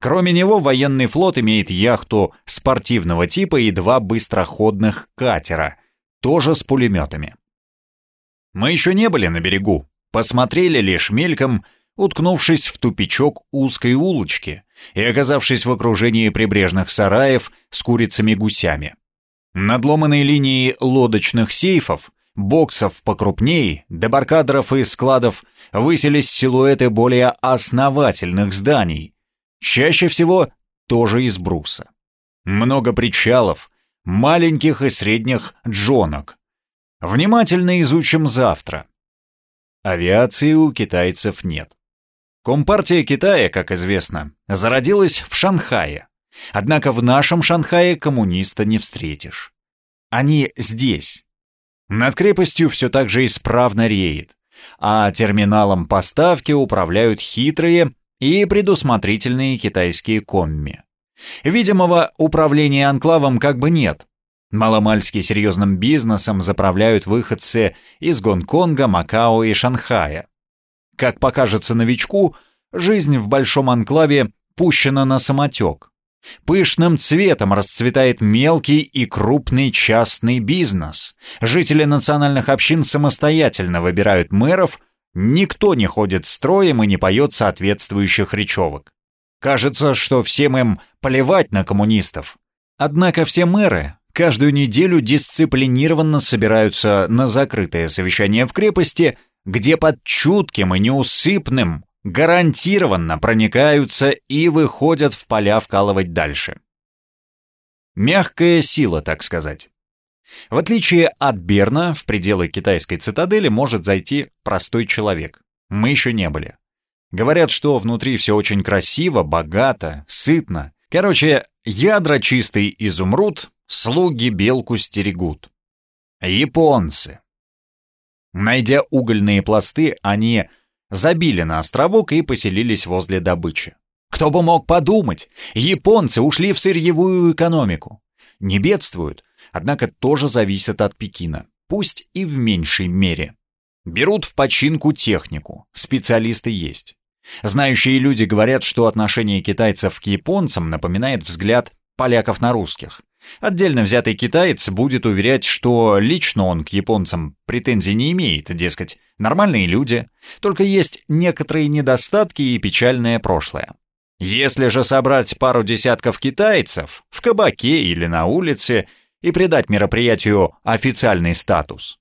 Кроме него военный флот имеет яхту спортивного типа и два быстроходных катера, тоже с пулеметами. Мы еще не были на берегу, посмотрели лишь мельком, уткнувшись в тупичок узкой улочки и оказавшись в окружении прибрежных сараев с курицами-гусями. Надломанной линии лодочных сейфов, боксов покрупней, дебаркадеров и складов высились силуэты более основательных зданий, чаще всего тоже из бруса. Много причалов, маленьких и средних джонок. Внимательно изучим завтра. Авиации у китайцев нет. Компартия Китая, как известно, зародилась в Шанхае. Однако в нашем Шанхае коммуниста не встретишь. Они здесь. Над крепостью все так же исправно реет, а терминалом поставки управляют хитрые и предусмотрительные китайские комми. Видимого управления анклавом как бы нет. Маломальски серьезным бизнесом заправляют выходцы из Гонконга, Макао и Шанхая. Как покажется новичку, жизнь в большом анклаве пущена на самотек. Пышным цветом расцветает мелкий и крупный частный бизнес. Жители национальных общин самостоятельно выбирают мэров, никто не ходит строем и не поет соответствующих речевок. Кажется, что всем им плевать на коммунистов. Однако все мэры каждую неделю дисциплинированно собираются на закрытое совещание в крепости, где под чутким и неусыпным гарантированно проникаются и выходят в поля вкалывать дальше. Мягкая сила, так сказать. В отличие от Берна, в пределы китайской цитадели может зайти простой человек. Мы еще не были. Говорят, что внутри все очень красиво, богато, сытно. Короче, ядра чистый изумруд, слуги белку стерегут. Японцы. Найдя угольные пласты, они забили на островок и поселились возле добычи. Кто бы мог подумать, японцы ушли в сырьевую экономику. Не бедствуют, однако тоже зависят от Пекина, пусть и в меньшей мере. Берут в починку технику, специалисты есть. Знающие люди говорят, что отношение китайцев к японцам напоминает взгляд поляков на русских. Отдельно взятый китаец будет уверять, что лично он к японцам претензий не имеет, дескать, нормальные люди, только есть некоторые недостатки и печальное прошлое. Если же собрать пару десятков китайцев в кабаке или на улице и придать мероприятию официальный статус,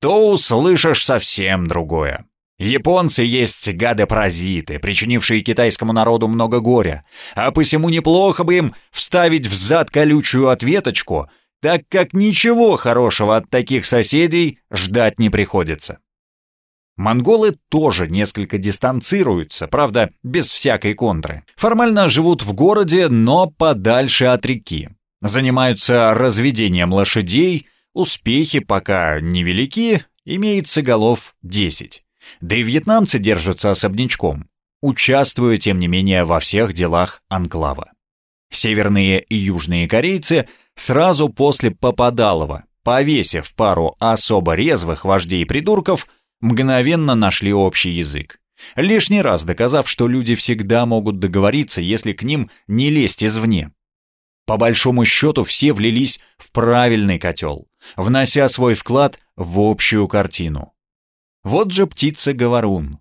то услышишь совсем другое. Японцы есть гады-паразиты, причинившие китайскому народу много горя, а посему неплохо бы им вставить в зад колючую ответочку, так как ничего хорошего от таких соседей ждать не приходится. Монголы тоже несколько дистанцируются, правда, без всякой контры. Формально живут в городе, но подальше от реки. Занимаются разведением лошадей, успехи пока невелики, имеется голов 10. Да и вьетнамцы держатся особнячком, участвуя, тем не менее, во всех делах анклава. Северные и южные корейцы сразу после Попадалова, повесив пару особо резвых вождей-придурков, мгновенно нашли общий язык. Лишний раз доказав, что люди всегда могут договориться, если к ним не лезть извне. По большому счету все влились в правильный котел, внося свой вклад в общую картину. Вот же птица-говорун.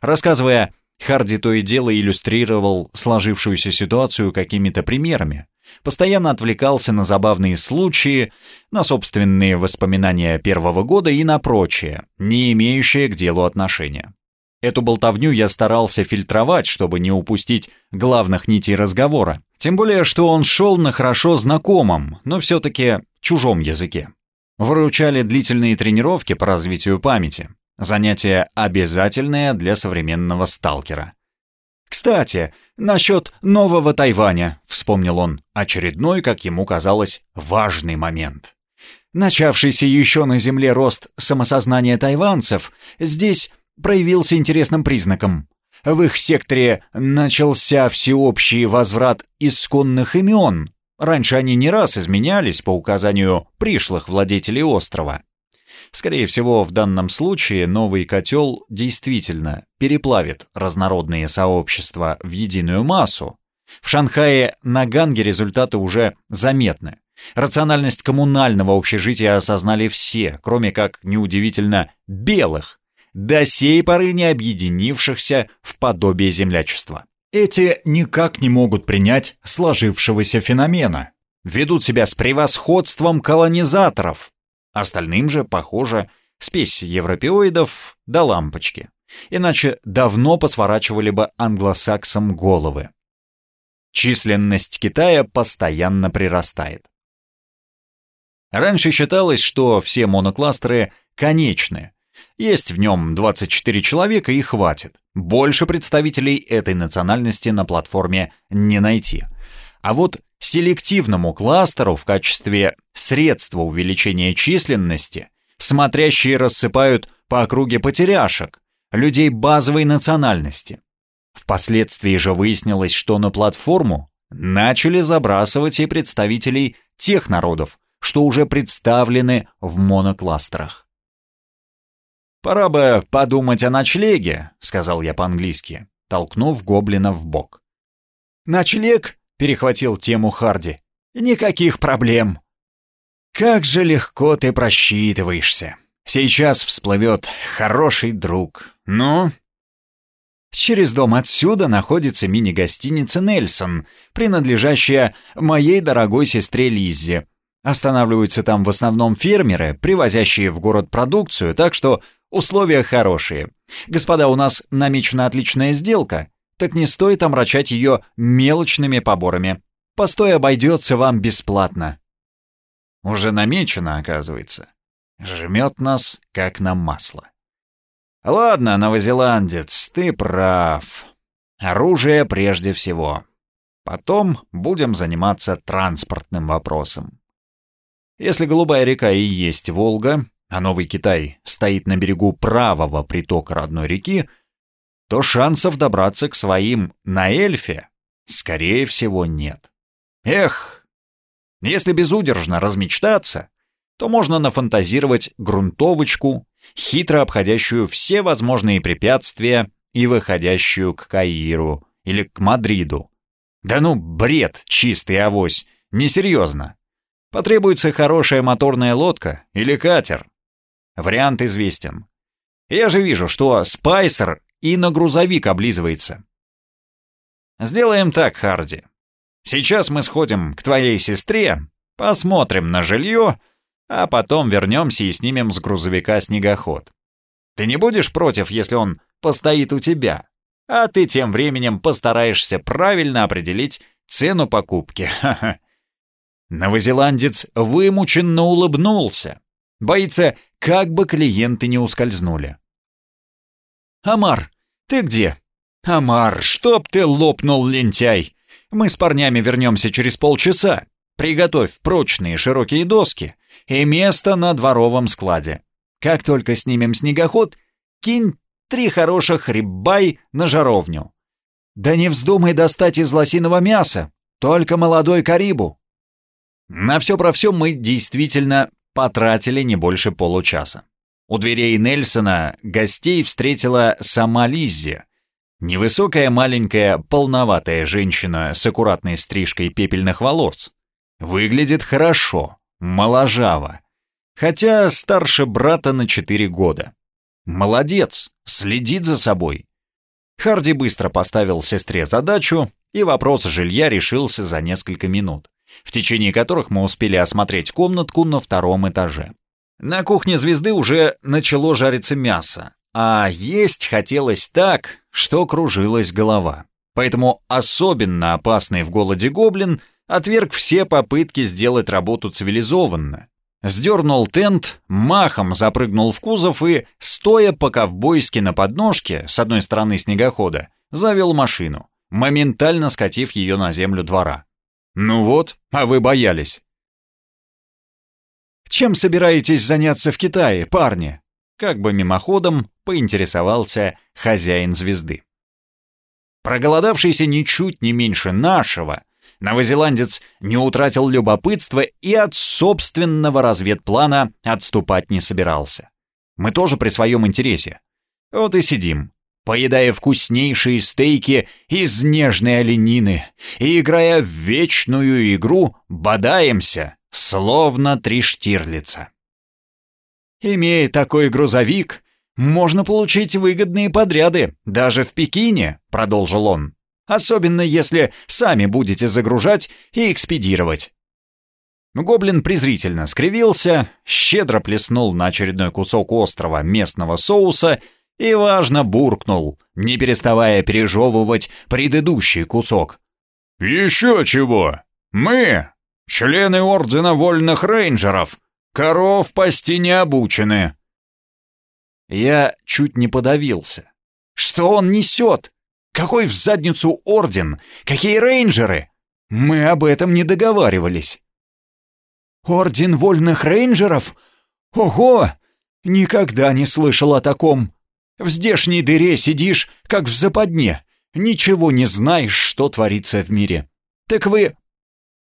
Рассказывая, Харди то и дело иллюстрировал сложившуюся ситуацию какими-то примерами, постоянно отвлекался на забавные случаи, на собственные воспоминания первого года и на прочее, не имеющее к делу отношения. Эту болтовню я старался фильтровать, чтобы не упустить главных нитей разговора, тем более, что он шел на хорошо знакомом, но все-таки чужом языке. Выручали длительные тренировки по развитию памяти, Занятие обязательное для современного сталкера. «Кстати, насчет нового Тайваня», — вспомнил он, очередной, как ему казалось, важный момент. Начавшийся еще на Земле рост самосознания тайванцев здесь проявился интересным признаком. В их секторе начался всеобщий возврат исконных имен. Раньше они не раз изменялись по указанию пришлых владетелей острова. Скорее всего, в данном случае новый котел действительно переплавит разнородные сообщества в единую массу. В Шанхае на Ганге результаты уже заметны. Рациональность коммунального общежития осознали все, кроме как, неудивительно, белых, до сей поры не объединившихся в подобие землячества. Эти никак не могут принять сложившегося феномена. Ведут себя с превосходством колонизаторов, Остальным же, похоже, спесь европеоидов до лампочки. Иначе давно посворачивали бы англосаксам головы. Численность Китая постоянно прирастает. Раньше считалось, что все монокластеры конечны. Есть в нем 24 человека и хватит. Больше представителей этой национальности на платформе не найти. А вот селективному кластеру в качестве средства увеличения численности смотрящие рассыпают по округе потеряшек, людей базовой национальности. Впоследствии же выяснилось, что на платформу начали забрасывать и представителей тех народов, что уже представлены в монокластерах. «Пора бы подумать о ночлеге», — сказал я по-английски, толкнув гоблина в бок. «Ночлег?» — перехватил тему Харди. «Никаких проблем. Как же легко ты просчитываешься. Сейчас всплывет хороший друг. Ну, Через дом отсюда находится мини-гостиница «Нельсон», принадлежащая моей дорогой сестре Лиззе. Останавливаются там в основном фермеры, привозящие в город продукцию, так что условия хорошие. Господа, у нас намечена отличная сделка, так не стоит омрачать ее мелочными поборами. Постой обойдется вам бесплатно. Уже намечено, оказывается. Жмет нас, как на масло. Ладно, новозеландец, ты прав. Оружие прежде всего. Потом будем заниматься транспортным вопросом. Если Голубая река и есть Волга, а Новый Китай стоит на берегу правого притока родной реки, то шансов добраться к своим на эльфе, скорее всего, нет. Эх, если безудержно размечтаться, то можно нафантазировать грунтовочку хитро обходящую все возможные препятствия и выходящую к Каиру или к Мадриду. Да ну, бред, чистый авось, несерьезно. Потребуется хорошая моторная лодка или катер. Вариант известен. Я же вижу, что Спайсер и на грузовик облизывается. Сделаем так, Харди. Сейчас мы сходим к твоей сестре, посмотрим на жилье, а потом вернемся и снимем с грузовика снегоход. Ты не будешь против, если он постоит у тебя? А ты тем временем постараешься правильно определить цену покупки. Новозеландец вымученно улыбнулся. Боится, как бы клиенты не ускользнули. «Амар, ты где?» «Амар, чтоб ты лопнул, лентяй! Мы с парнями вернемся через полчаса. Приготовь прочные широкие доски, и место на дворовом складе. Как только снимем снегоход, кинь три хороших рибай на жаровню. Да не вздумай достать из лосиного мяса, только молодой карибу. На все про все мы действительно потратили не больше получаса. У дверей Нельсона гостей встретила сама Лиззи. Невысокая, маленькая, полноватая женщина с аккуратной стрижкой пепельных волос. Выглядит хорошо, моложава, хотя старше брата на 4 года. Молодец, следит за собой. Харди быстро поставил сестре задачу, и вопрос жилья решился за несколько минут, в течение которых мы успели осмотреть комнатку на втором этаже. На кухне звезды уже начало жариться мясо, а есть хотелось так, что кружилась голова. Поэтому особенно опасный в голоде гоблин отверг все попытки сделать работу цивилизованно. Сдернул тент, махом запрыгнул в кузов и, стоя по-ковбойски на подножке с одной стороны снегохода, завел машину, моментально скатив ее на землю двора. «Ну вот, а вы боялись». «Чем собираетесь заняться в Китае, парни?» Как бы мимоходом поинтересовался хозяин звезды. Проголодавшийся ничуть не меньше нашего, Новозеландец не утратил любопытства и от собственного разведплана отступать не собирался. Мы тоже при своем интересе. Вот и сидим, поедая вкуснейшие стейки из нежной оленины и, играя в вечную игру, бодаемся, словно три штирлица. Имея такой грузовик, можно получить выгодные подряды, даже в Пекине, продолжил он особенно если сами будете загружать и экспедировать. Гоблин презрительно скривился, щедро плеснул на очередной кусок острого местного соуса и важно буркнул, не переставая пережевывать предыдущий кусок. «Еще чего! Мы, члены Ордена Вольных Рейнджеров, коров пасти не обучены!» Я чуть не подавился. «Что он несет? Какой в задницу Орден? Какие рейнджеры? Мы об этом не договаривались!» «Орден Вольных Рейнджеров? Ого! Никогда не слышал о таком! В здешней дыре сидишь, как в западне, ничего не знаешь, что творится в мире. Так вы...»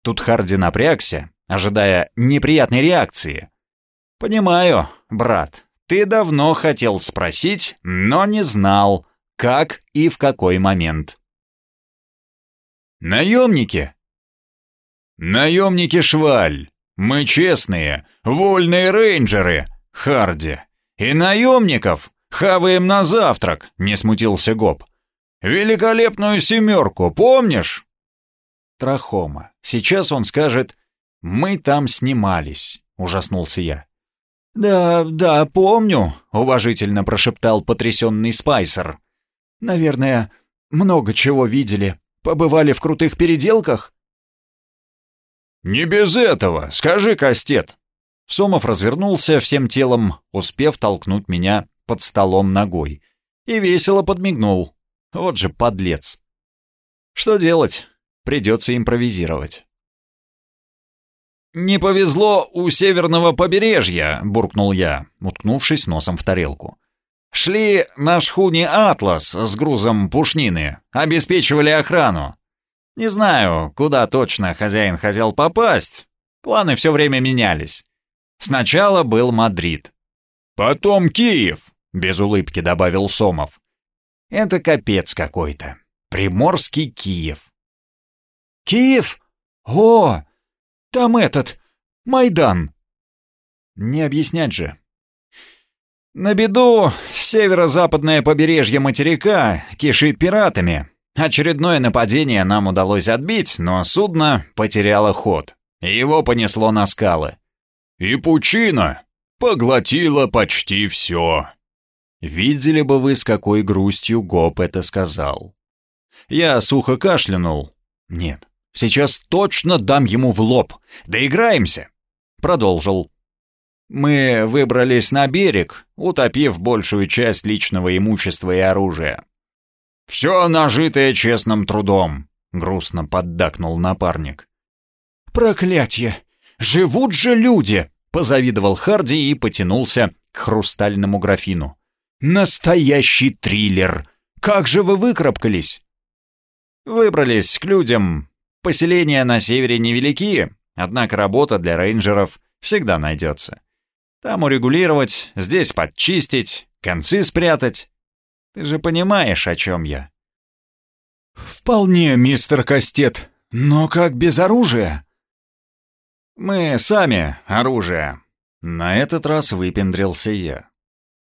Тут Харди напрягся, ожидая неприятной реакции. «Понимаю, брат, ты давно хотел спросить, но не знал, как и в какой момент». «Наемники?» «Наемники Шваль. Мы честные, вольные рейнджеры, Харди. И наемников хаваем на завтрак», — не смутился Гоб. Великолепную семерку, помнишь?» Трахома. Сейчас он скажет «Мы там снимались», — ужаснулся я. «Да, да, помню», — уважительно прошептал потрясенный Спайсер. «Наверное, много чего видели. Побывали в крутых переделках?» «Не без этого, скажи, Кастет!» Сомов развернулся всем телом, успев толкнуть меня под столом ногой, и весело подмигнул. Вот же подлец. Что делать? Придется импровизировать. «Не повезло у северного побережья», — буркнул я, уткнувшись носом в тарелку. «Шли на шхуне «Атлас» с грузом пушнины, обеспечивали охрану. Не знаю, куда точно хозяин хотел попасть. Планы все время менялись. Сначала был Мадрид. «Потом Киев», — без улыбки добавил Сомов. Это капец какой-то. Приморский Киев. Киев? О, там этот, Майдан. Не объяснять же. На беду северо-западное побережье материка кишит пиратами. Очередное нападение нам удалось отбить, но судно потеряло ход. Его понесло на скалы. И пучина поглотила почти все. Видели бы вы, с какой грустью Гоп это сказал. Я сухо кашлянул. Нет, сейчас точно дам ему в лоб. Доиграемся. Продолжил. Мы выбрались на берег, утопив большую часть личного имущества и оружия. «Все нажитое честным трудом», — грустно поддакнул напарник. «Проклятье! Живут же люди!» — позавидовал Харди и потянулся к хрустальному графину. Настоящий триллер! Как же вы выкарабкались?» «Выбрались к людям. Поселения на севере невелики, однако работа для рейнджеров всегда найдется. Там урегулировать, здесь подчистить, концы спрятать. Ты же понимаешь, о чем я?» «Вполне, мистер Кастет. Но как без оружия?» «Мы сами оружие». На этот раз выпендрился я.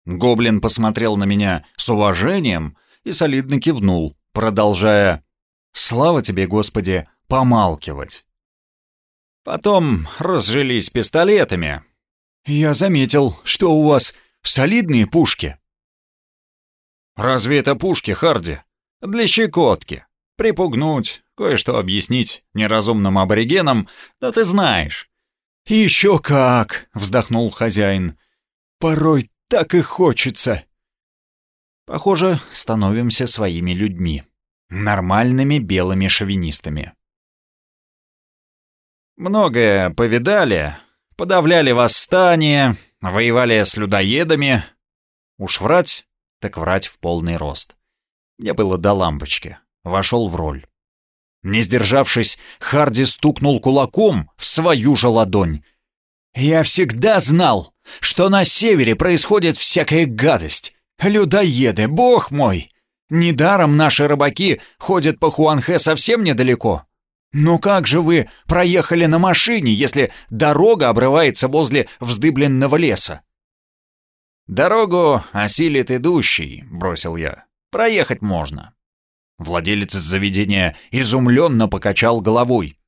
Гоблин посмотрел на меня с уважением и солидно кивнул, продолжая «Слава тебе, Господи!» Помалкивать. Потом разжились пистолетами. «Я заметил, что у вас солидные пушки». «Разве это пушки, Харди?» «Для щекотки. Припугнуть, кое-что объяснить неразумным аборигенам, да ты знаешь». «Еще как!» — вздохнул хозяин. «Порой так и хочется. Похоже, становимся своими людьми. Нормальными белыми шовинистами. Многое повидали, подавляли восстания, воевали с людоедами. Уж врать, так врать в полный рост. Мне было до лампочки. Вошел в роль. Не сдержавшись, Харди стукнул кулаком в свою же ладонь. «Я всегда знал, что на севере происходит всякая гадость. Людоеды, бог мой! Недаром наши рыбаки ходят по Хуанхэ совсем недалеко. Но как же вы проехали на машине, если дорога обрывается возле вздыбленного леса? «Дорогу осилит идущий», — бросил я. «Проехать можно». Владелец заведения изумленно покачал головой.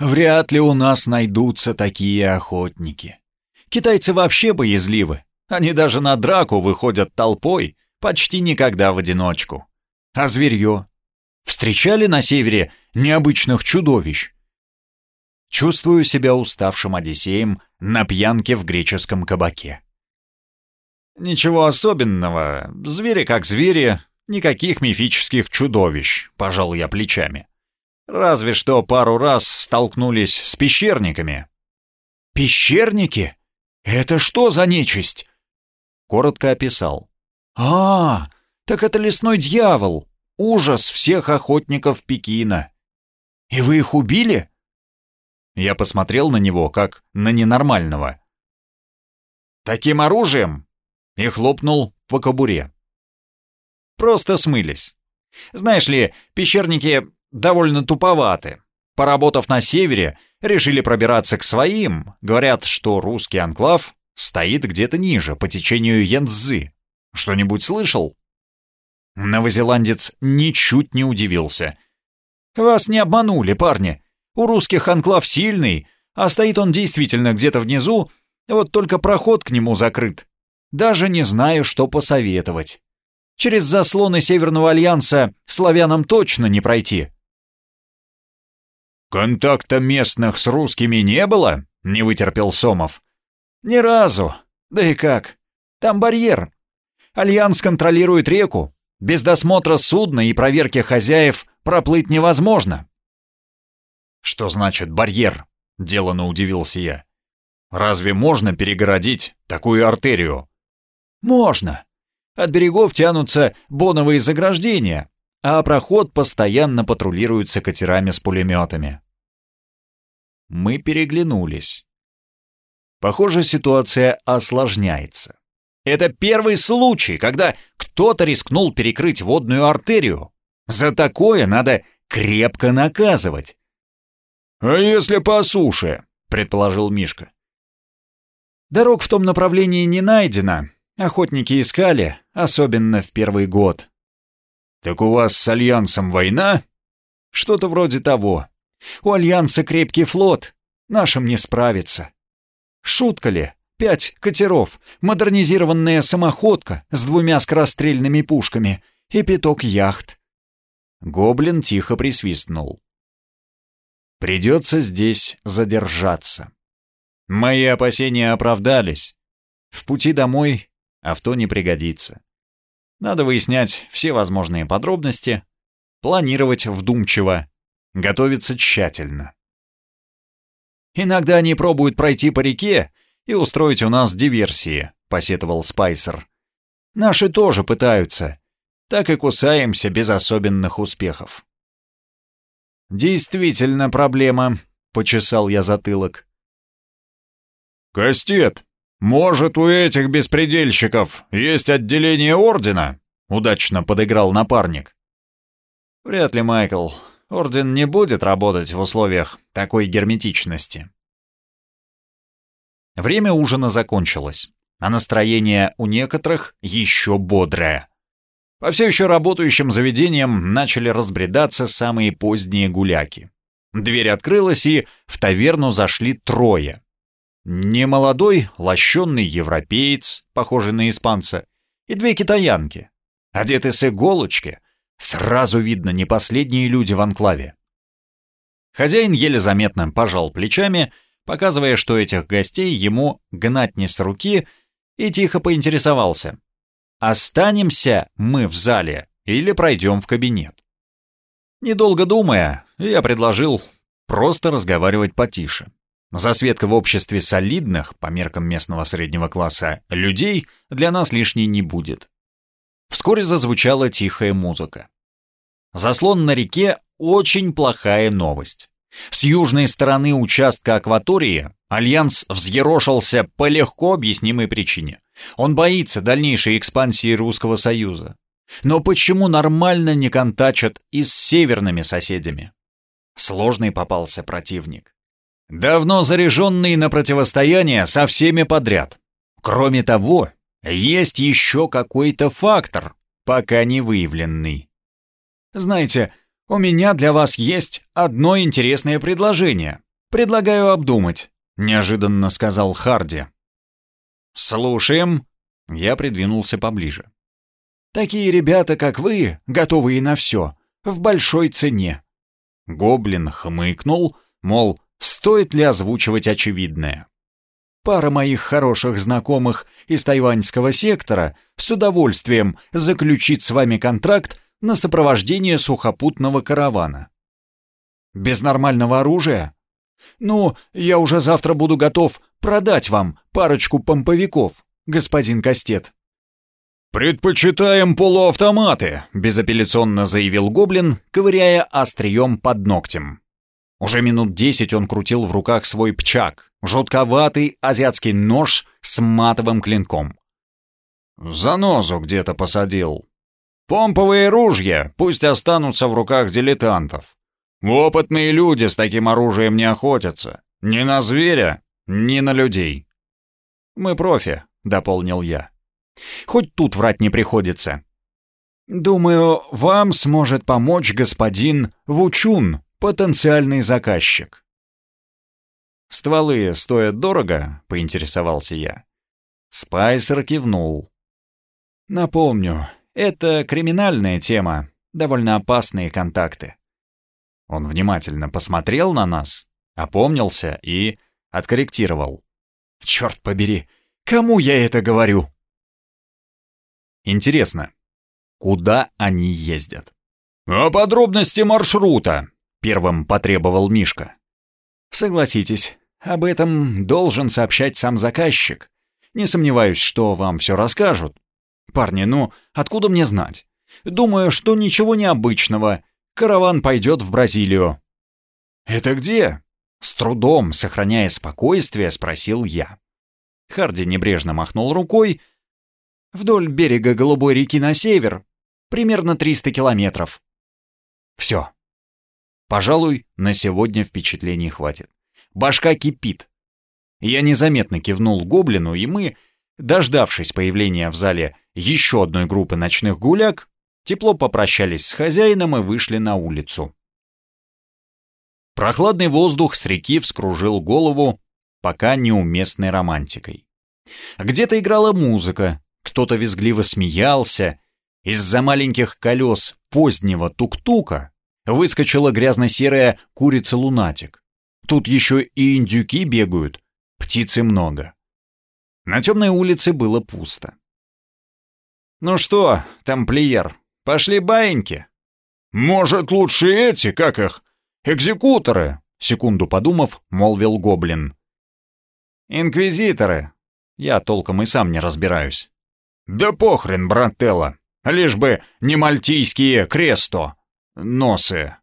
Вряд ли у нас найдутся такие охотники. Китайцы вообще боязливы. Они даже на драку выходят толпой, почти никогда в одиночку. А зверье? Встречали на севере необычных чудовищ. Чувствую себя уставшим Одиссеем на пьянке в греческом кабаке. Ничего особенного, звери как звери, никаких мифических чудовищ, пожал я плечами. Разве что пару раз столкнулись с пещерниками. Пещерники? Это что за нечисть? Коротко описал. А, так это лесной дьявол, ужас всех охотников Пекина. И вы их убили? Я посмотрел на него, как на ненормального. «Таким оружием?» И хлопнул по кобуре. Просто смылись. Знаешь ли, пещерники довольно туповаты. Поработав на севере, решили пробираться к своим. Говорят, что русский анклав стоит где-то ниже, по течению Янцзы. Что-нибудь слышал? Новозеландец ничуть не удивился. «Вас не обманули, парни. У русских анклав сильный, а стоит он действительно где-то внизу, вот только проход к нему закрыт. Даже не знаю, что посоветовать. Через заслоны Северного Альянса славянам точно не пройти. «Контакта местных с русскими не было?» — не вытерпел Сомов. «Ни разу. Да и как? Там барьер. Альянс контролирует реку. Без досмотра судна и проверки хозяев проплыть невозможно. «Что значит барьер?» — делано удивился я. «Разве можно перегородить такую артерию?» «Можно. От берегов тянутся боновые заграждения, а проход постоянно патрулируется катерами с пулеметами». Мы переглянулись. Похоже, ситуация осложняется. Это первый случай, когда кто-то рискнул перекрыть водную артерию. За такое надо крепко наказывать. «А если по суше?» — предположил Мишка. Дорог в том направлении не найдено. Охотники искали, особенно в первый год. «Так у вас с Альянсом война?» «Что-то вроде того. У Альянса крепкий флот, нашим не справиться. Шутка ли? Пять катеров, модернизированная самоходка с двумя скорострельными пушками и пяток яхт». Гоблин тихо присвистнул. Придется здесь задержаться. Мои опасения оправдались. В пути домой авто не пригодится. Надо выяснять все возможные подробности, планировать вдумчиво, готовиться тщательно. «Иногда они пробуют пройти по реке и устроить у нас диверсии», — посетовал Спайсер. «Наши тоже пытаются. Так и кусаемся без особенных успехов». «Действительно проблема», — почесал я затылок. «Кастет, может, у этих беспредельщиков есть отделение ордена?» — удачно подыграл напарник. «Вряд ли, Майкл. Орден не будет работать в условиях такой герметичности». Время ужина закончилось, а настроение у некоторых еще бодрое. По все еще работающим заведениям начали разбредаться самые поздние гуляки. Дверь открылась, и в таверну зашли трое. Немолодой, лощенный европеец, похожий на испанца, и две китаянки. Одеты с иголочки. Сразу видно, не последние люди в анклаве. Хозяин еле заметно пожал плечами, показывая, что этих гостей ему гнать не с руки, и тихо поинтересовался. Останемся мы в зале или пройдем в кабинет? Недолго думая, я предложил просто разговаривать потише. Засветка в обществе солидных, по меркам местного среднего класса, людей для нас лишней не будет. Вскоре зазвучала тихая музыка. Заслон на реке — очень плохая новость. С южной стороны участка акватории Альянс взъерошился по легко объяснимой причине. Он боится дальнейшей экспансии Русского Союза. Но почему нормально не контачат и с северными соседями? Сложный попался противник. Давно заряженный на противостояние со всеми подряд. Кроме того, есть еще какой-то фактор, пока не выявленный. Знаете, у меня для вас есть одно интересное предложение. Предлагаю обдумать, неожиданно сказал Харди. «Слушаем». Я придвинулся поближе. «Такие ребята, как вы, готовые на все, в большой цене. Гоблин хмыкнул, мол, стоит ли озвучивать очевидное. Пара моих хороших знакомых из тайваньского сектора с удовольствием заключит с вами контракт на сопровождение сухопутного каравана. Без нормального оружия? Ну, я уже завтра буду готов продать вам парочку помповиков, господин Кастет. «Предпочитаем полуавтоматы», — безапелляционно заявил Гоблин, ковыряя острием под ногтем. Уже минут десять он крутил в руках свой пчак, жутковатый азиатский нож с матовым клинком. «Занозу где-то посадил. Помповые ружья пусть останутся в руках дилетантов. Опытные люди с таким оружием не охотятся. Ни на зверя, ни на людей». «Мы профи», — дополнил я. Хоть тут врать не приходится. Думаю, вам сможет помочь господин Вучун, потенциальный заказчик. «Стволы стоят дорого?» — поинтересовался я. Спайсер кивнул. «Напомню, это криминальная тема, довольно опасные контакты». Он внимательно посмотрел на нас, опомнился и откорректировал. «Черт побери, кому я это говорю?» Интересно, куда они ездят? «А подробности маршрута?» — первым потребовал Мишка. «Согласитесь, об этом должен сообщать сам заказчик. Не сомневаюсь, что вам все расскажут. Парни, ну, откуда мне знать? Думаю, что ничего необычного. Караван пойдет в Бразилию». «Это где?» С трудом, сохраняя спокойствие, спросил я. Харди небрежно махнул рукой, Вдоль берега Голубой реки на север. Примерно 300 километров. Все. Пожалуй, на сегодня впечатлений хватит. Башка кипит. Я незаметно кивнул гоблину, и мы, дождавшись появления в зале еще одной группы ночных гуляк, тепло попрощались с хозяином и вышли на улицу. Прохладный воздух с реки вскружил голову, пока неуместной романтикой. Где-то играла музыка, кто-то визгливо смеялся. Из-за маленьких колес позднего тук-тука выскочила грязно-серая курица-лунатик. Тут еще и индюки бегают, птицы много. На темной улице было пусто. «Ну что, тамплиер, пошли баиньки?» «Может, лучше эти, как их, экзекуторы?» Секунду подумав, молвил гоблин. «Инквизиторы. Я толком и сам не разбираюсь. «Да похрен, брателло, лишь бы не мальтийские кресто, носы».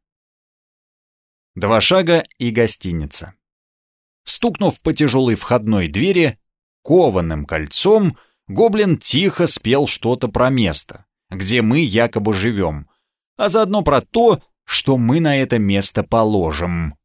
Два шага и гостиница. Стукнув по тяжелой входной двери, кованым кольцом, гоблин тихо спел что-то про место, где мы якобы живем, а заодно про то, что мы на это место положим.